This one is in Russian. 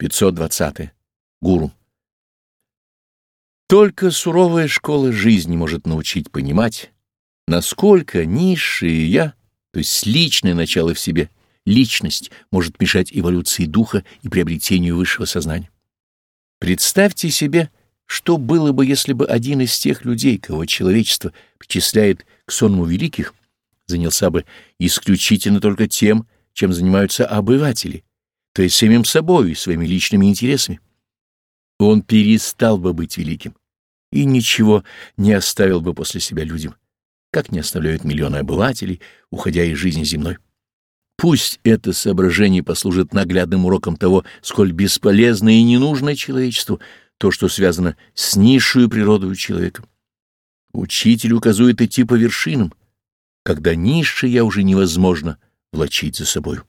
520. Гуру. Только суровая школа жизни может научить понимать, насколько низшее «я», то есть личное начало в себе, личность, может мешать эволюции духа и приобретению высшего сознания. Представьте себе, что было бы, если бы один из тех людей, кого человечество причисляет к сонму великих, занялся бы исключительно только тем, чем занимаются обыватели, то есть самим собой и своими личными интересами. Он перестал бы быть великим и ничего не оставил бы после себя людям, как не оставляют миллионы обывателей, уходя из жизни земной. Пусть это соображение послужит наглядным уроком того, сколь бесполезно и не нужно человечеству то, что связано с низшую природой человека. Учитель указывает идти по вершинам, когда низшее уже невозможно влачить за собою.